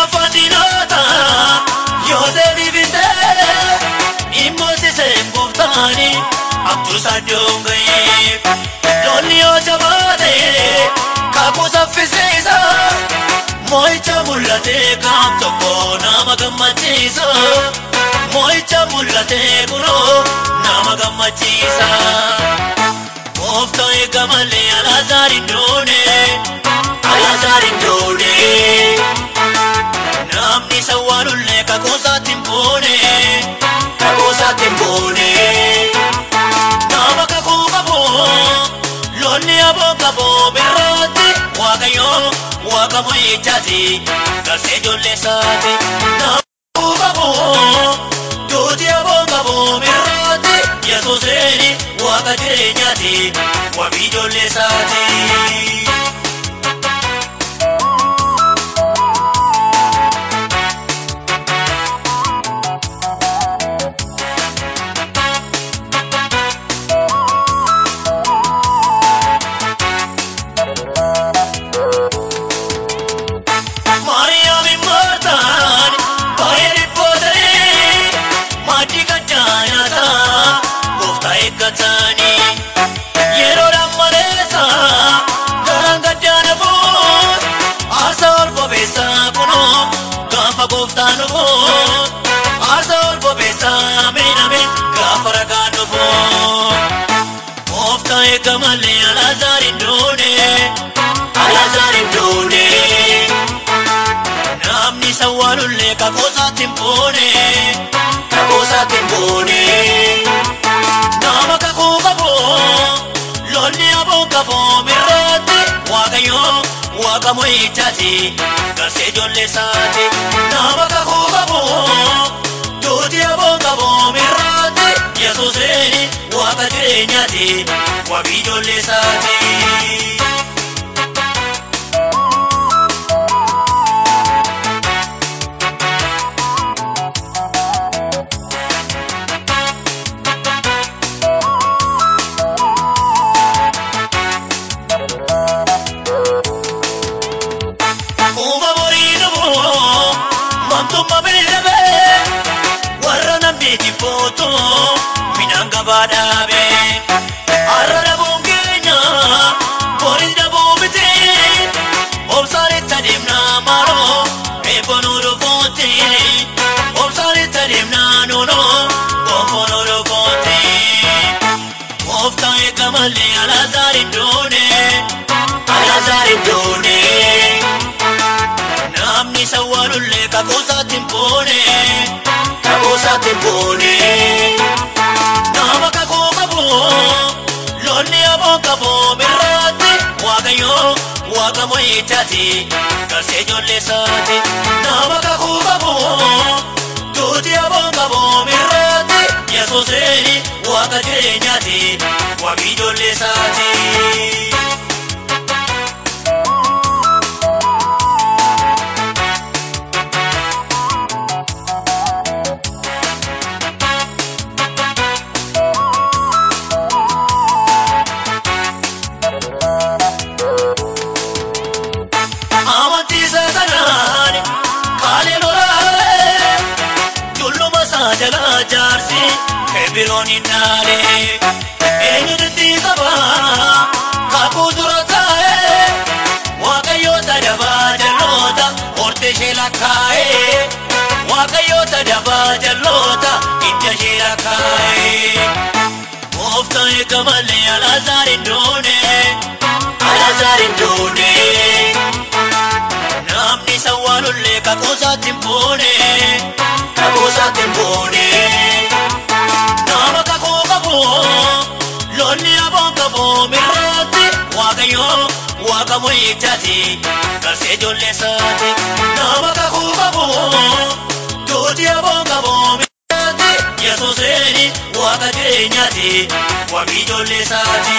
afaan diinota yoo deebifte immootise gooftaani abjuusaa doonga'ee lolli yoo jabaate kakuu saffisiisa moo'icha mul'ate kaam tokko nama gammachiisa moo'icha mul'ate kunoo nama gammachiisa gooftaa eega malee alaazaar hin doone namni isa waanullee kakoosaatti hin boone kakoosaatti hin boone nama kakuu qabu lolli aboo qabu birraatti waaqayyo waaqa mo'ichaati garsee ijoollee isaati nama kakuu qabu duuti aboo qabu birraatti yesuuseen waaqa jireenyaati wabii ijoollee isaati. katani Yero rammalesa Garangatana bo Asol bo besa kuno Gafa goftanu bo Asol bo besa mena me Gafa rakanu bo Ofta ekamalne alazari nune waaqa mo'ichaati garsee ijoollee isaati nama kakuu qabu duuti aboo qabu mirraatti yesuuseen waaqa jireenyaati wabii ijoollee isaati. Wantummaa beelame warra namni jibbootu midhaan gabaa dhaabe. Har'a dhabuun keenya boris dhabuu miti obsaan itti adeemnaa maaloo eebonuu dhufuuti obsaan itti adeemnaa nuunoo gonfonuu dhufuuti. Gooftaan eega malee alaazaar hin doone alaazaar hin waaqa mo'ichaati garsee ijoollee isaati nama kakuu qabu duuti aboo qabu birraatti yesuus. yesuuseen waaqa jireenyaati wabii ijoollee isaati. Ebiroon hin dhaale eenyu dittii qabaa kakuu dura taa'ee waaqayyoota dabaa jalloota horte ishee lakkaa'ee waaqayyoota dabaa jalloota hidda ishee lakkaa'ee gooftaan eega malee alaazaar hin doone alaazaar hin doone. namni isa waanullee kakoosaatti hin boone waaqa mo'ichaati garsee ijoollee isaati nama kakuu qabu duuti aboo qabu mirraatti yesuuseen waaqa jireenyaati wabii ijoollee isaati.